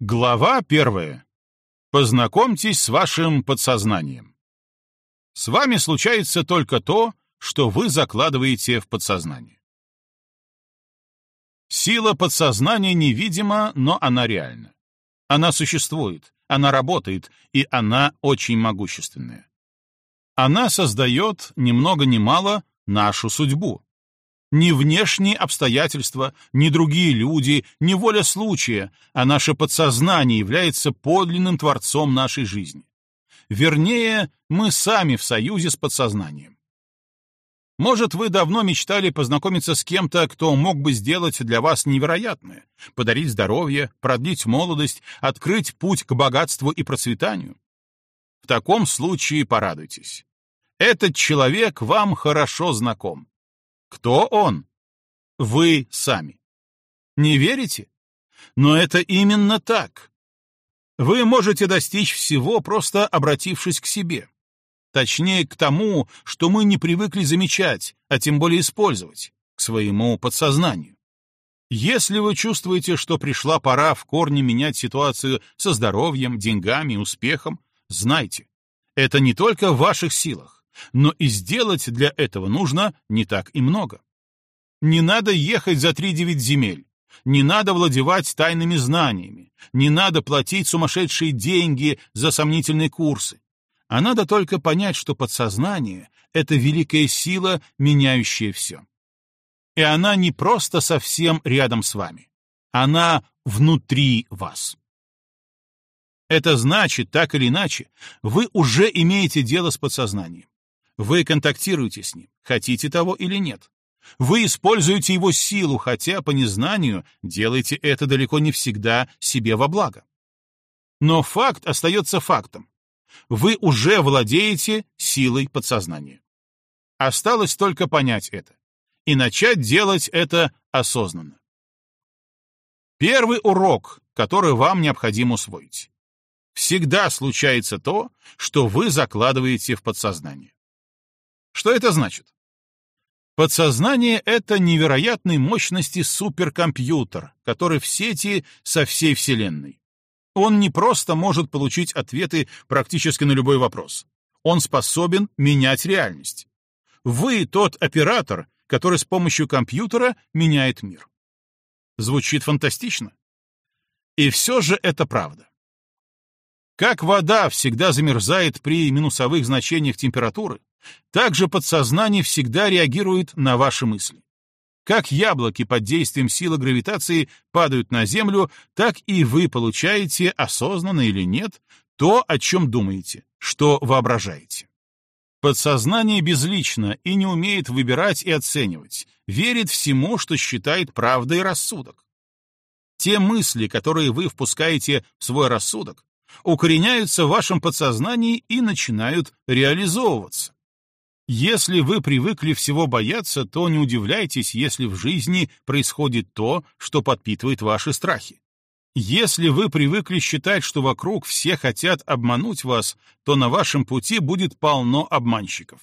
Глава первая. Познакомьтесь с вашим подсознанием. С вами случается только то, что вы закладываете в подсознание. Сила подсознания невидима, но она реальна. Она существует, она работает, и она очень могущественная. Она создает, ни много ни мало, нашу судьбу. Ни внешние обстоятельства, ни другие люди, ни воля случая, а наше подсознание является подлинным творцом нашей жизни. Вернее, мы сами в союзе с подсознанием. Может, вы давно мечтали познакомиться с кем-то, кто мог бы сделать для вас невероятное, подарить здоровье, продлить молодость, открыть путь к богатству и процветанию? В таком случае порадуйтесь. Этот человек вам хорошо знаком. Кто он? Вы сами. Не верите? Но это именно так. Вы можете достичь всего, просто обратившись к себе. Точнее, к тому, что мы не привыкли замечать, а тем более использовать, к своему подсознанию. Если вы чувствуете, что пришла пора в корне менять ситуацию со здоровьем, деньгами, успехом, знайте, это не только в ваших силах. Но и сделать для этого нужно не так и много. Не надо ехать за три-девять земель, не надо владевать тайными знаниями, не надо платить сумасшедшие деньги за сомнительные курсы, а надо только понять, что подсознание — это великая сила, меняющая все. И она не просто совсем рядом с вами, она внутри вас. Это значит, так или иначе, вы уже имеете дело с подсознанием. Вы контактируете с ним, хотите того или нет. Вы используете его силу, хотя по незнанию делаете это далеко не всегда себе во благо. Но факт остается фактом. Вы уже владеете силой подсознания. Осталось только понять это и начать делать это осознанно. Первый урок, который вам необходимо усвоить. Всегда случается то, что вы закладываете в подсознание. Что это значит? Подсознание — это невероятной мощности суперкомпьютер, который в сети со всей Вселенной. Он не просто может получить ответы практически на любой вопрос. Он способен менять реальность. Вы тот оператор, который с помощью компьютера меняет мир. Звучит фантастично. И все же это правда. Как вода всегда замерзает при минусовых значениях температуры, так же подсознание всегда реагирует на ваши мысли. Как яблоки под действием силы гравитации падают на Землю, так и вы получаете, осознанно или нет, то, о чем думаете, что воображаете. Подсознание безлично и не умеет выбирать и оценивать, верит всему, что считает правдой рассудок. Те мысли, которые вы впускаете в свой рассудок, укореняются в вашем подсознании и начинают реализовываться. Если вы привыкли всего бояться, то не удивляйтесь, если в жизни происходит то, что подпитывает ваши страхи. Если вы привыкли считать, что вокруг все хотят обмануть вас, то на вашем пути будет полно обманщиков.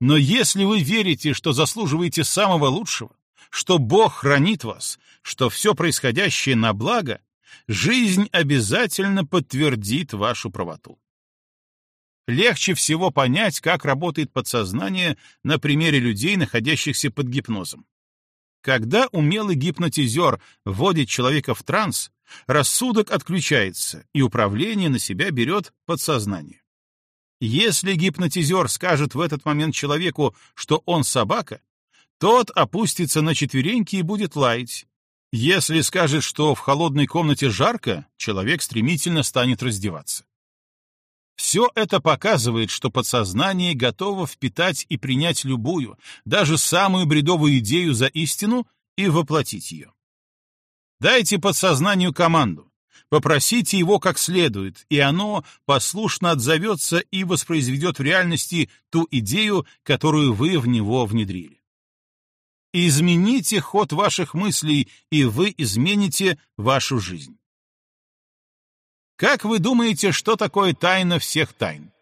Но если вы верите, что заслуживаете самого лучшего, что Бог хранит вас, что все происходящее на благо, жизнь обязательно подтвердит вашу правоту. Легче всего понять, как работает подсознание на примере людей, находящихся под гипнозом. Когда умелый гипнотизер вводит человека в транс, рассудок отключается, и управление на себя берет подсознание. Если гипнотизер скажет в этот момент человеку, что он собака, тот опустится на четвереньки и будет лаять. Если скажет, что в холодной комнате жарко, человек стремительно станет раздеваться. Все это показывает, что подсознание готово впитать и принять любую, даже самую бредовую идею за истину и воплотить ее. Дайте подсознанию команду, попросите его как следует, и оно послушно отзовется и воспроизведет в реальности ту идею, которую вы в него внедрили. Измените ход ваших мыслей, и вы измените вашу жизнь. Как вы думаете, что такое тайна всех тайн?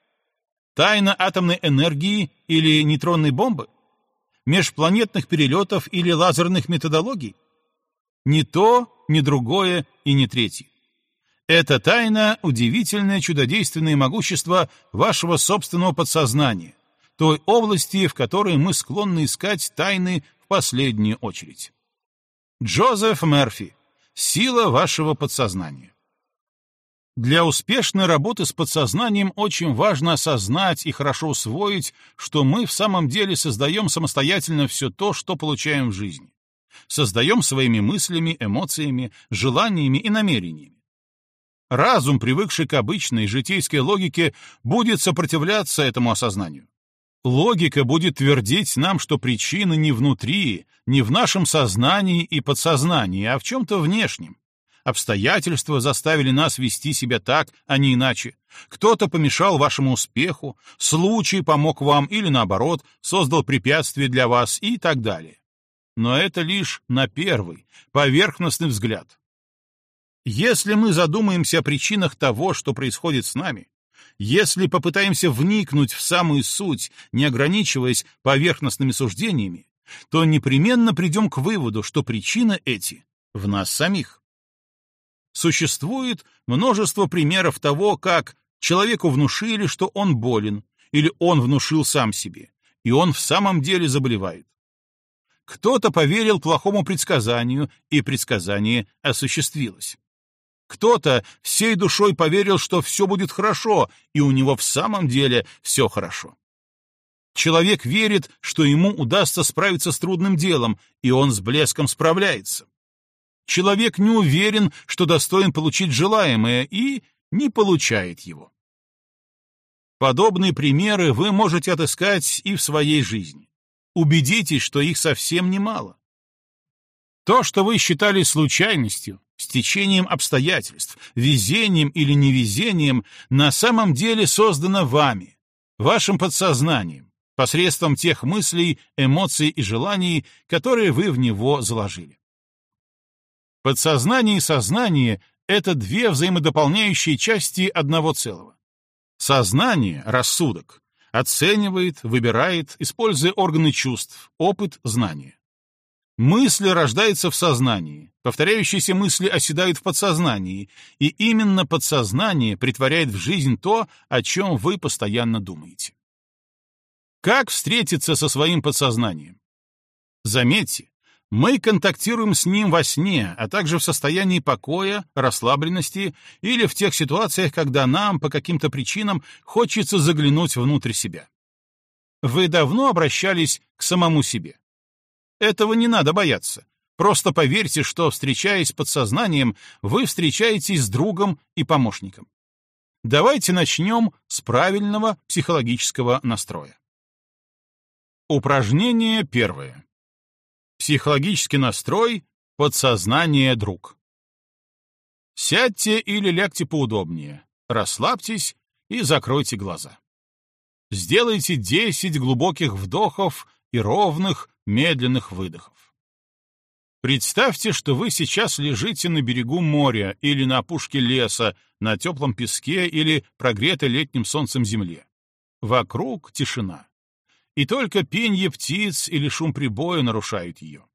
Тайна атомной энергии или нейтронной бомбы? Межпланетных перелетов или лазерных методологий? Ни то, ни другое и ни третье. Это тайна — удивительное чудодейственное могущество вашего собственного подсознания, той области, в которой мы склонны искать тайны в последнюю очередь. Джозеф Мерфи. Сила вашего подсознания. Для успешной работы с подсознанием очень важно осознать и хорошо усвоить, что мы в самом деле создаем самостоятельно все то, что получаем в жизни. Создаем своими мыслями, эмоциями, желаниями и намерениями. Разум, привыкший к обычной житейской логике, будет сопротивляться этому осознанию. Логика будет твердить нам, что причина не внутри, не в нашем сознании и подсознании, а в чем-то внешнем. Обстоятельства заставили нас вести себя так, а не иначе. Кто-то помешал вашему успеху, случай помог вам или, наоборот, создал препятствие для вас и так далее. Но это лишь на первый, поверхностный взгляд. Если мы задумаемся о причинах того, что происходит с нами, если попытаемся вникнуть в самую суть, не ограничиваясь поверхностными суждениями, то непременно придем к выводу, что причины эти в нас самих. Существует множество примеров того, как человеку внушили, что он болен, или он внушил сам себе, и он в самом деле заболевает. Кто-то поверил плохому предсказанию, и предсказание осуществилось. Кто-то всей душой поверил, что все будет хорошо, и у него в самом деле все хорошо. Человек верит, что ему удастся справиться с трудным делом, и он с блеском справляется. Человек не уверен, что достоин получить желаемое, и не получает его. Подобные примеры вы можете отыскать и в своей жизни. Убедитесь, что их совсем немало. То, что вы считали случайностью, стечением обстоятельств, везением или невезением, на самом деле создано вами, вашим подсознанием, посредством тех мыслей, эмоций и желаний, которые вы в него заложили. Подсознание и сознание — это две взаимодополняющие части одного целого. Сознание, рассудок, оценивает, выбирает, используя органы чувств, опыт, знания. Мысль рождается в сознании, повторяющиеся мысли оседают в подсознании, и именно подсознание притворяет в жизнь то, о чем вы постоянно думаете. Как встретиться со своим подсознанием? Заметьте, мы контактируем с ним во сне, а также в состоянии покоя, расслабленности или в тех ситуациях, когда нам по каким-то причинам хочется заглянуть внутрь себя. Вы давно обращались к самому себе? Этого не надо бояться. Просто поверьте, что, встречаясь с подсознанием, вы встречаетесь с другом и помощником. Давайте начнем с правильного психологического настроя. Упражнение первое. Психологический настрой — подсознание друг. Сядьте или лягте поудобнее, расслабьтесь и закройте глаза. Сделайте 10 глубоких вдохов и ровных, медленных выдохов. Представьте, что вы сейчас лежите на берегу моря или на опушке леса, на теплом песке или прогретой летним солнцем земле. Вокруг тишина. И только пенье птиц или шум прибоя нарушают ее.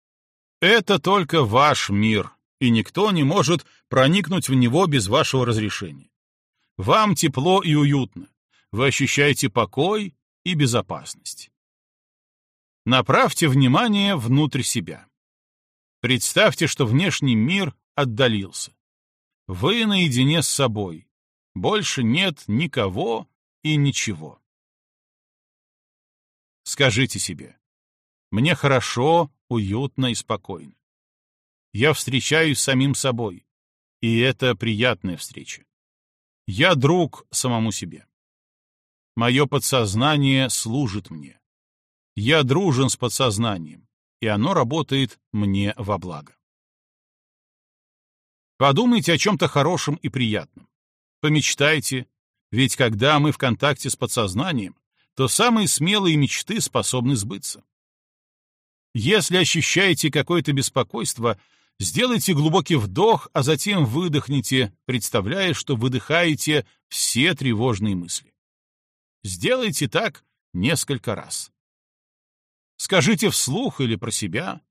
Это только ваш мир, и никто не может проникнуть в него без вашего разрешения. Вам тепло и уютно. Вы ощущаете покой и безопасность. Направьте внимание внутрь себя. Представьте, что внешний мир отдалился. Вы наедине с собой. Больше нет никого и ничего. Скажите себе, мне хорошо, уютно и спокойно. Я встречаюсь с самим собой, и это приятная встреча. Я друг самому себе. Мое подсознание служит мне. Я дружен с подсознанием, и оно работает мне во благо. Подумайте о чем-то хорошем и приятном. Помечтайте, ведь когда мы в контакте с подсознанием, то самые смелые мечты способны сбыться. Если ощущаете какое-то беспокойство, сделайте глубокий вдох, а затем выдохните, представляя, что выдыхаете все тревожные мысли. Сделайте так несколько раз. Скажите вслух или про себя.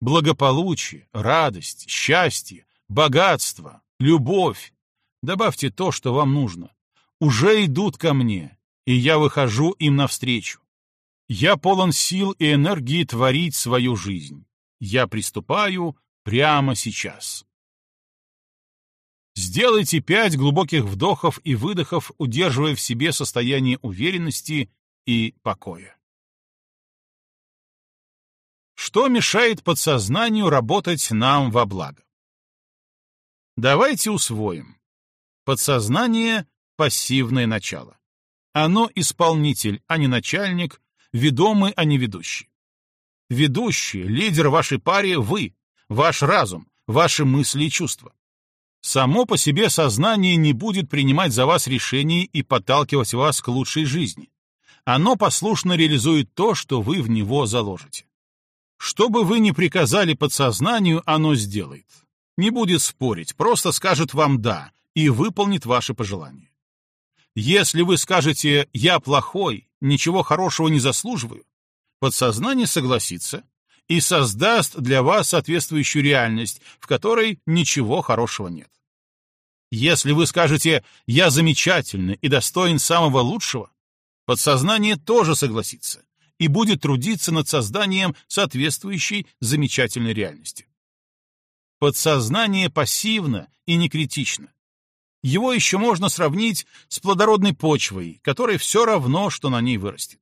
Благополучие, радость, счастье, богатство, любовь, добавьте то, что вам нужно. Уже идут ко мне, и я выхожу им навстречу. Я полон сил и энергии творить свою жизнь. Я приступаю прямо сейчас. Сделайте пять глубоких вдохов и выдохов, удерживая в себе состояние уверенности и покоя. Что мешает подсознанию работать нам во благо? Давайте усвоим. Подсознание — пассивное начало. Оно исполнитель, а не начальник, ведомый, а не ведущий. Ведущий, лидер вашей паре — вы, ваш разум, ваши мысли и чувства. Само по себе сознание не будет принимать за вас решения и подталкивать вас к лучшей жизни. Оно послушно реализует то, что вы в него заложите. Что бы вы ни приказали подсознанию, оно сделает. Не будет спорить, просто скажет вам «да» и выполнит ваши пожелания. Если вы скажете «я плохой, ничего хорошего не заслуживаю», подсознание согласится и создаст для вас соответствующую реальность, в которой ничего хорошего нет. Если вы скажете «я замечательный и достоин самого лучшего», подсознание тоже согласится и будет трудиться над созданием соответствующей замечательной реальности. Подсознание пассивно и не критично. Его еще можно сравнить с плодородной почвой, которой все равно, что на ней вырастет.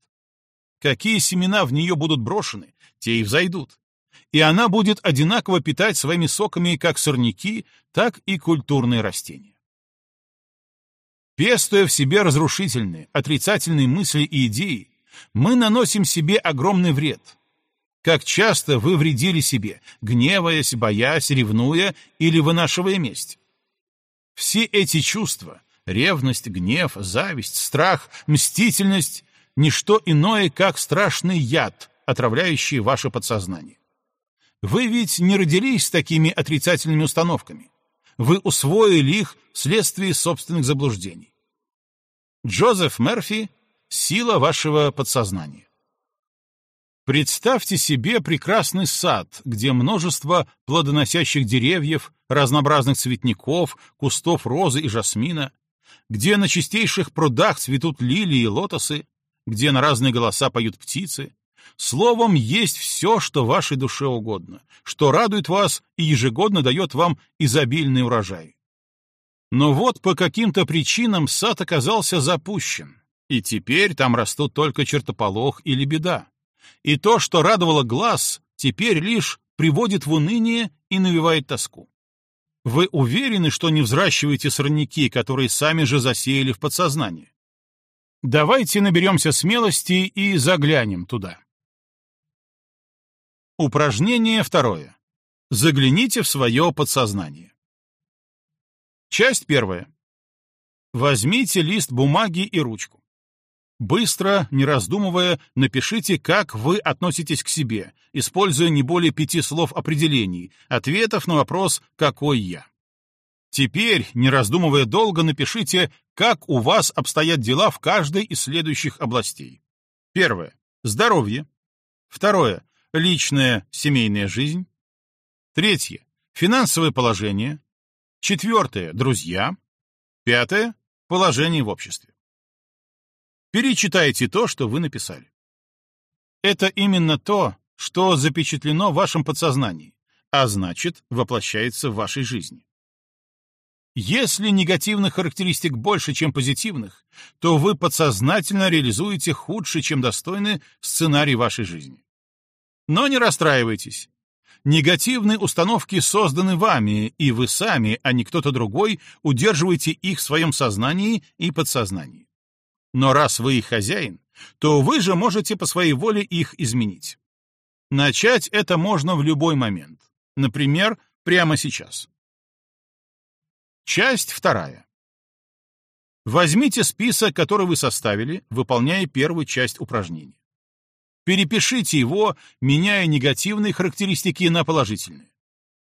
Какие семена в нее будут брошены, те и взойдут. И она будет одинаково питать своими соками как сорняки, так и культурные растения. Пестуя в себе разрушительные, отрицательные мысли и идеи, мы наносим себе огромный вред. Как часто вы вредили себе, гневаясь, боясь, ревнуя или вынашивая месть? Все эти чувства — ревность, гнев, зависть, страх, мстительность — ничто иное, как страшный яд, отравляющий ваше подсознание. Вы ведь не родились с такими отрицательными установками. Вы усвоили их вследствие собственных заблуждений. Джозеф Мерфи Сила вашего подсознания. Представьте себе прекрасный сад, где множество плодоносящих деревьев, разнообразных цветников, кустов розы и жасмина, где на чистейших прудах цветут лилии и лотосы, где на разные голоса поют птицы. Словом, есть все, что вашей душе угодно, что радует вас и ежегодно дает вам изобильный урожай. Но вот по каким-то причинам сад оказался запущен, и теперь там растут только чертополох или беда. И то, что радовало глаз, теперь лишь приводит в уныние и навевает тоску. Вы уверены, что не взращиваете сорняки, которые сами же засеяли в подсознание? Давайте наберемся смелости и заглянем туда. Упражнение второе. Загляните в свое подсознание. Часть первая. Возьмите лист бумаги и ручку. Быстро, не раздумывая, напишите, как вы относитесь к себе, используя не более пяти слов определений, ответов на вопрос «какой я?». Теперь, не раздумывая долго, напишите, как у вас обстоят дела в каждой из следующих областей. Первое. Здоровье. Второе. Личная, семейная жизнь. Третье. Финансовое положение. Четвертое. Друзья. Пятое. Положение в обществе. Перечитайте то, что вы написали. Это именно то, что запечатлено в вашем подсознании, а значит, воплощается в вашей жизни. Если негативных характеристик больше, чем позитивных, то вы подсознательно реализуете худший, чем достойный сценарий вашей жизни. Но не расстраивайтесь. Негативные установки созданы вами, и вы сами, а не кто-то другой, удерживаете их в своем сознании и подсознании. Но раз вы их хозяин, то вы же можете по своей воле их изменить. Начать это можно в любой момент. Например, прямо сейчас. Часть вторая. Возьмите список, который вы составили, выполняя первую часть упражнения. Перепишите его, меняя негативные характеристики на положительные.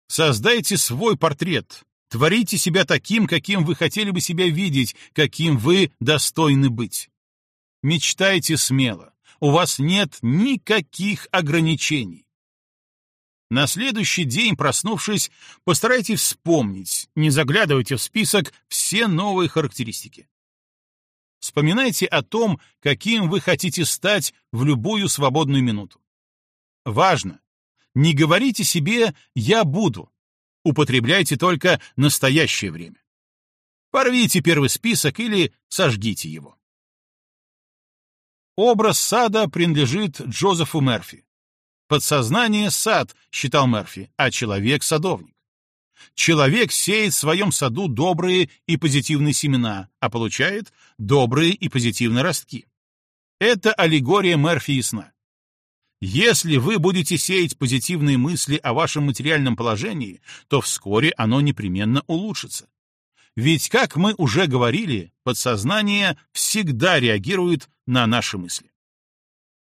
Создайте свой портрет, Творите себя таким, каким вы хотели бы себя видеть, каким вы достойны быть. Мечтайте смело. У вас нет никаких ограничений. На следующий день, проснувшись, постарайтесь вспомнить, не заглядывайте в список все новые характеристики. Вспоминайте о том, каким вы хотите стать в любую свободную минуту. Важно, не говорите себе «я буду». Употребляйте только настоящее время. Порвите первый список или сожгите его. Образ сада принадлежит Джозефу Мерфи. Подсознание — сад, считал Мерфи, а человек — садовник. Человек сеет в своем саду добрые и позитивные семена, а получает добрые и позитивные ростки. Это аллегория Мерфи ясна. Если вы будете сеять позитивные мысли о вашем материальном положении, то вскоре оно непременно улучшится. Ведь, как мы уже говорили, подсознание всегда реагирует на наши мысли.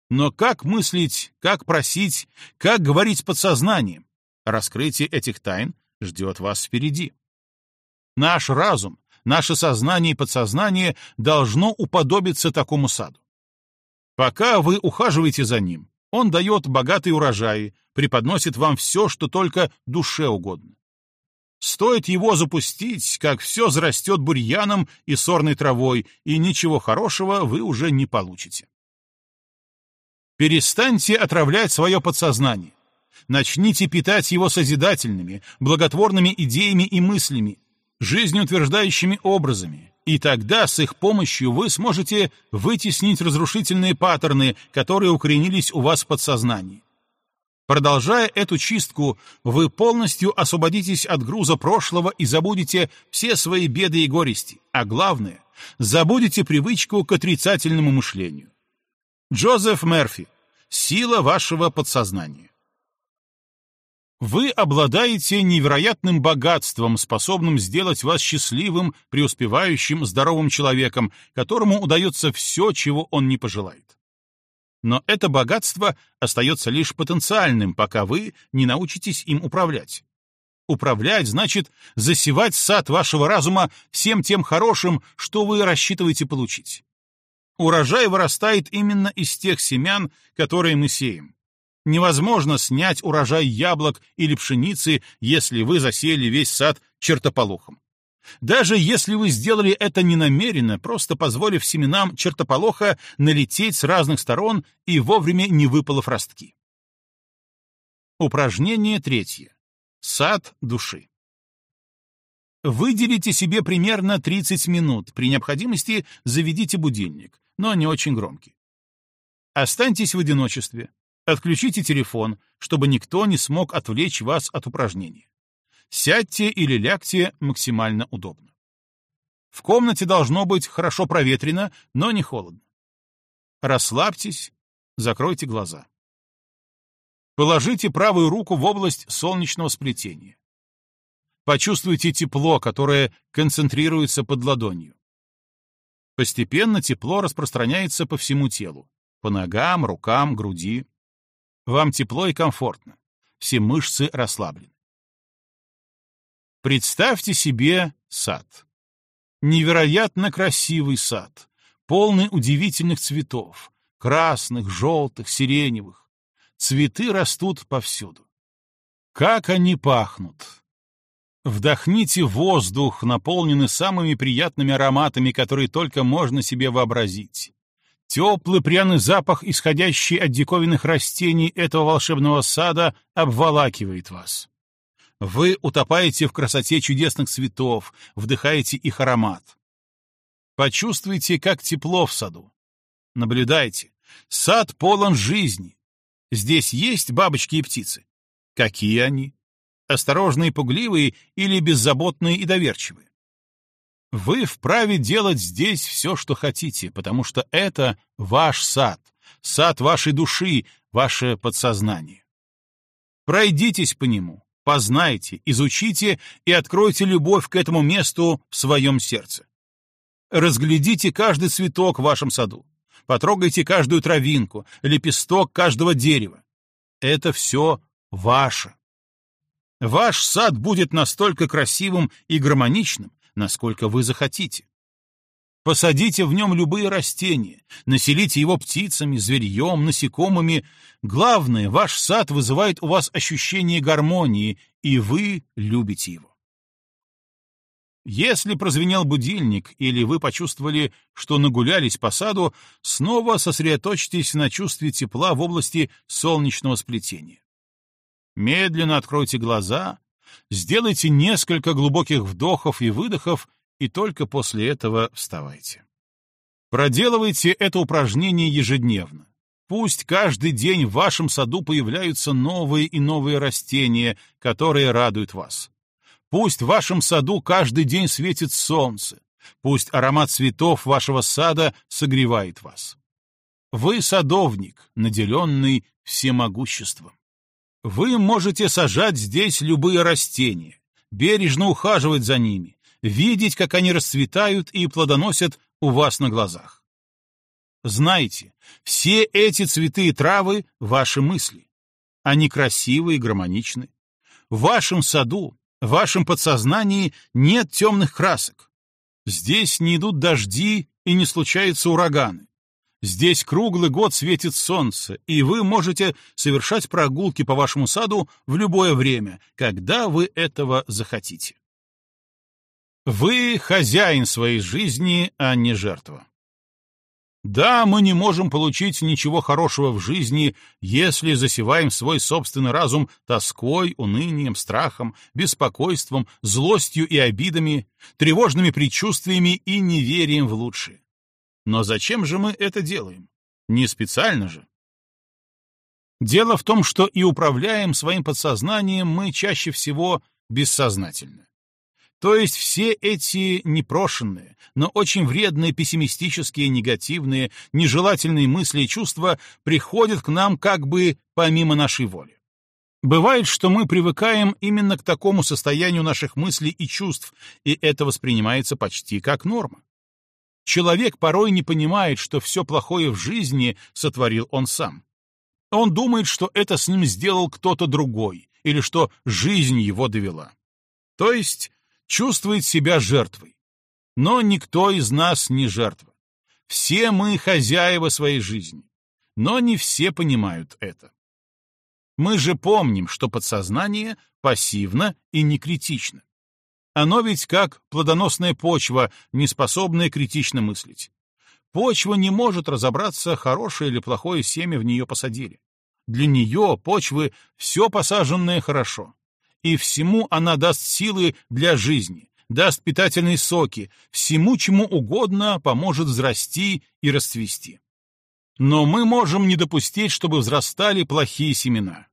Но как мыслить, как просить, как говорить с подсознанием? Раскрытие этих тайн ждет вас впереди. Наш разум, наше сознание и подсознание должно уподобиться такому саду. Пока вы ухаживаете за ним, он дает богатые урожаи, преподносит вам все, что только душе угодно. Стоит его запустить, как все зарастет бурьяном и сорной травой, и ничего хорошего вы уже не получите. Перестаньте отравлять свое подсознание. Начните питать его созидательными, благотворными идеями и мыслями, жизнеутверждающими образами, и тогда с их помощью вы сможете вытеснить разрушительные паттерны, которые укоренились у вас в подсознании. Продолжая эту чистку, вы полностью освободитесь от груза прошлого и забудете все свои беды и горести, а главное, забудете привычку к отрицательному мышлению. Джозеф Мерфи. Сила вашего подсознания. Вы обладаете невероятным богатством, способным сделать вас счастливым, преуспевающим, здоровым человеком, которому удается все, чего он не пожелает. Но это богатство остается лишь потенциальным, пока вы не научитесь им управлять. Управлять значит засевать сад вашего разума всем тем хорошим, что вы рассчитываете получить. Урожай вырастает именно из тех семян, которые мы сеем. Невозможно снять урожай яблок или пшеницы, если вы засеяли весь сад чертополохом. Даже если вы сделали это ненамеренно, просто позволив семенам чертополоха налететь с разных сторон и вовремя не выпалов ростки. Упражнение третье. Сад души. Выделите себе примерно 30 минут. При необходимости заведите будильник но не очень громкий. Останьтесь в одиночестве. Отключите телефон, чтобы никто не смог отвлечь вас от упражнения. Сядьте или лягте максимально удобно. В комнате должно быть хорошо проветрено, но не холодно. Расслабьтесь, закройте глаза. Положите правую руку в область солнечного сплетения. Почувствуйте тепло, которое концентрируется под ладонью. Постепенно тепло распространяется по всему телу, по ногам, рукам, груди. Вам тепло и комфортно, все мышцы расслаблены. Представьте себе сад. Невероятно красивый сад, полный удивительных цветов, красных, желтых, сиреневых. Цветы растут повсюду. Как они пахнут! Вдохните воздух, наполненный самыми приятными ароматами, которые только можно себе вообразить. Теплый пряный запах, исходящий от диковинных растений этого волшебного сада, обволакивает вас. Вы утопаете в красоте чудесных цветов, вдыхаете их аромат. Почувствуйте, как тепло в саду. Наблюдайте. Сад полон жизни. Здесь есть бабочки и птицы. Какие они? осторожные пугливые или беззаботные и доверчивые. Вы вправе делать здесь все, что хотите, потому что это ваш сад, сад вашей души, ваше подсознание. Пройдитесь по нему, познайте, изучите и откройте любовь к этому месту в своем сердце. Разглядите каждый цветок в вашем саду, потрогайте каждую травинку, лепесток каждого дерева. Это все ваше. Ваш сад будет настолько красивым и гармоничным, насколько вы захотите. Посадите в нем любые растения, населите его птицами, зверьем, насекомыми. Главное, ваш сад вызывает у вас ощущение гармонии, и вы любите его. Если прозвенел будильник или вы почувствовали, что нагулялись по саду, снова сосредоточьтесь на чувстве тепла в области солнечного сплетения. Медленно откройте глаза, сделайте несколько глубоких вдохов и выдохов, и только после этого вставайте. Проделывайте это упражнение ежедневно. Пусть каждый день в вашем саду появляются новые и новые растения, которые радуют вас. Пусть в вашем саду каждый день светит солнце. Пусть аромат цветов вашего сада согревает вас. Вы садовник, наделенный всемогуществом. Вы можете сажать здесь любые растения, бережно ухаживать за ними, видеть, как они расцветают и плодоносят у вас на глазах. Знайте, все эти цветы и травы — ваши мысли. Они красивы и гармоничны. В вашем саду, в вашем подсознании нет темных красок. Здесь не идут дожди и не случаются ураганы. Здесь круглый год светит солнце, и вы можете совершать прогулки по вашему саду в любое время, когда вы этого захотите. Вы хозяин своей жизни, а не жертва. Да, мы не можем получить ничего хорошего в жизни, если засеваем свой собственный разум тоской, унынием, страхом, беспокойством, злостью и обидами, тревожными предчувствиями и неверием в лучшее. Но зачем же мы это делаем? Не специально же. Дело в том, что и управляем своим подсознанием мы чаще всего бессознательно. То есть все эти непрошенные, но очень вредные пессимистические, негативные, нежелательные мысли и чувства приходят к нам как бы помимо нашей воли. Бывает, что мы привыкаем именно к такому состоянию наших мыслей и чувств, и это воспринимается почти как норма. Человек порой не понимает, что все плохое в жизни сотворил он сам. Он думает, что это с ним сделал кто-то другой, или что жизнь его довела. То есть чувствует себя жертвой. Но никто из нас не жертва. Все мы хозяева своей жизни. Но не все понимают это. Мы же помним, что подсознание пассивно и не критично. Оно ведь как плодоносная почва, не способная критично мыслить. Почва не может разобраться, хорошее или плохое семя в нее посадили. Для нее, почвы, все посаженное хорошо и всему она даст силы для жизни, даст питательные соки, всему, чему угодно поможет взрасти и расцвести. Но мы можем не допустить, чтобы взрастали плохие семена.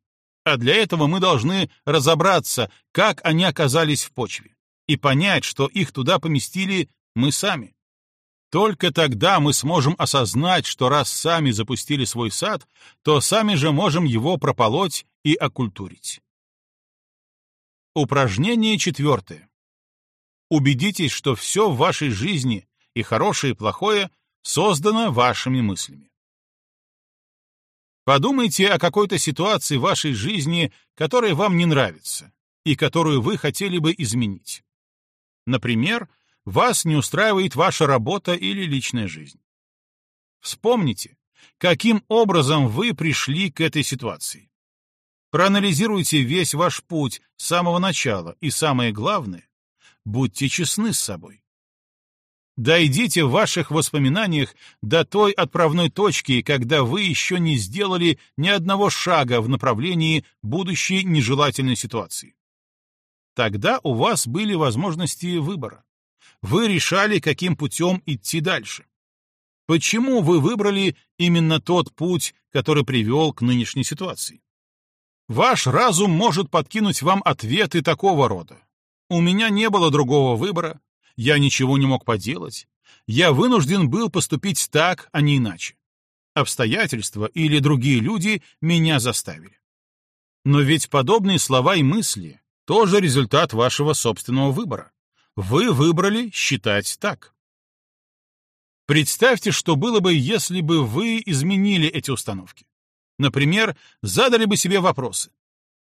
А для этого мы должны разобраться, как они оказались в почве, и понять, что их туда поместили мы сами. Только тогда мы сможем осознать, что раз сами запустили свой сад, то сами же можем его прополоть и окультурить. Упражнение четвертое. Убедитесь, что все в вашей жизни, и хорошее, и плохое, создано вашими мыслями. Подумайте о какой-то ситуации в вашей жизни, которая вам не нравится, и которую вы хотели бы изменить. Например, вас не устраивает ваша работа или личная жизнь. Вспомните, каким образом вы пришли к этой ситуации. Проанализируйте весь ваш путь с самого начала и, самое главное, будьте честны с собой. Дойдите в ваших воспоминаниях до той отправной точки, когда вы еще не сделали ни одного шага в направлении будущей нежелательной ситуации. Тогда у вас были возможности выбора. Вы решали, каким путем идти дальше. Почему вы выбрали именно тот путь, который привел к нынешней ситуации? Ваш разум может подкинуть вам ответы такого рода. У меня не было другого выбора, я ничего не мог поделать, я вынужден был поступить так, а не иначе. Обстоятельства или другие люди меня заставили. Но ведь подобные слова и мысли — тоже результат вашего собственного выбора. Вы выбрали считать так. Представьте, что было бы, если бы вы изменили эти установки. Например, задали бы себе вопросы.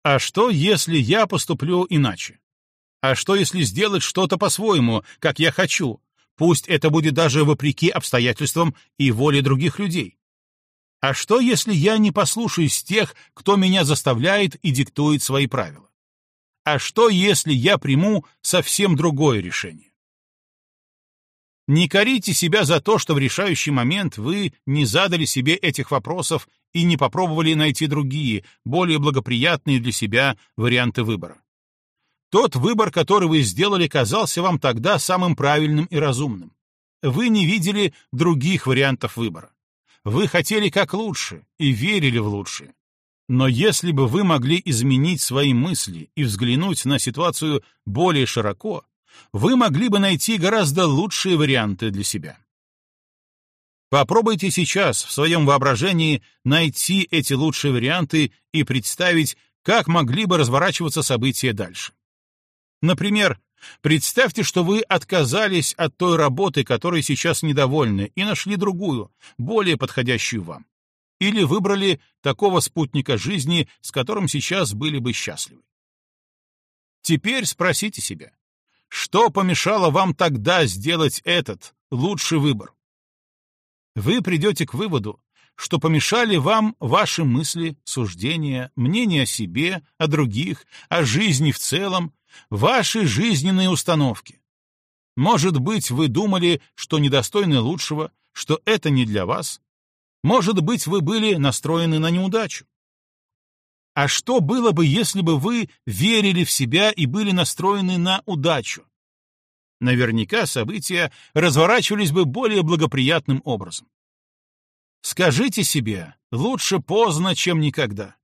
А что, если я поступлю иначе? А что, если сделать что-то по-своему, как я хочу? Пусть это будет даже вопреки обстоятельствам и воле других людей. А что, если я не послушаюсь тех, кто меня заставляет и диктует свои правила? А что, если я приму совсем другое решение? Не корите себя за то, что в решающий момент вы не задали себе этих вопросов и не попробовали найти другие, более благоприятные для себя варианты выбора. Тот выбор, который вы сделали, казался вам тогда самым правильным и разумным. Вы не видели других вариантов выбора. Вы хотели как лучше и верили в лучшее. Но если бы вы могли изменить свои мысли и взглянуть на ситуацию более широко, вы могли бы найти гораздо лучшие варианты для себя. Попробуйте сейчас в своем воображении найти эти лучшие варианты и представить, как могли бы разворачиваться события дальше. Например, представьте, что вы отказались от той работы, которой сейчас недовольны, и нашли другую, более подходящую вам. Или выбрали такого спутника жизни, с которым сейчас были бы счастливы. Теперь спросите себя, что помешало вам тогда сделать этот, лучший выбор? Вы придете к выводу, что помешали вам ваши мысли, суждения, мнения о себе, о других, о жизни в целом, ваши жизненные установки. Может быть, вы думали, что недостойны лучшего, что это не для вас. Может быть, вы были настроены на неудачу. А что было бы, если бы вы верили в себя и были настроены на удачу? Наверняка события разворачивались бы более благоприятным образом. Скажите себе, лучше поздно, чем никогда.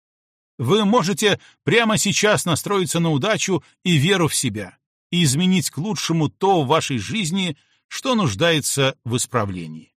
Вы можете прямо сейчас настроиться на удачу и веру в себя и изменить к лучшему то в вашей жизни, что нуждается в исправлении.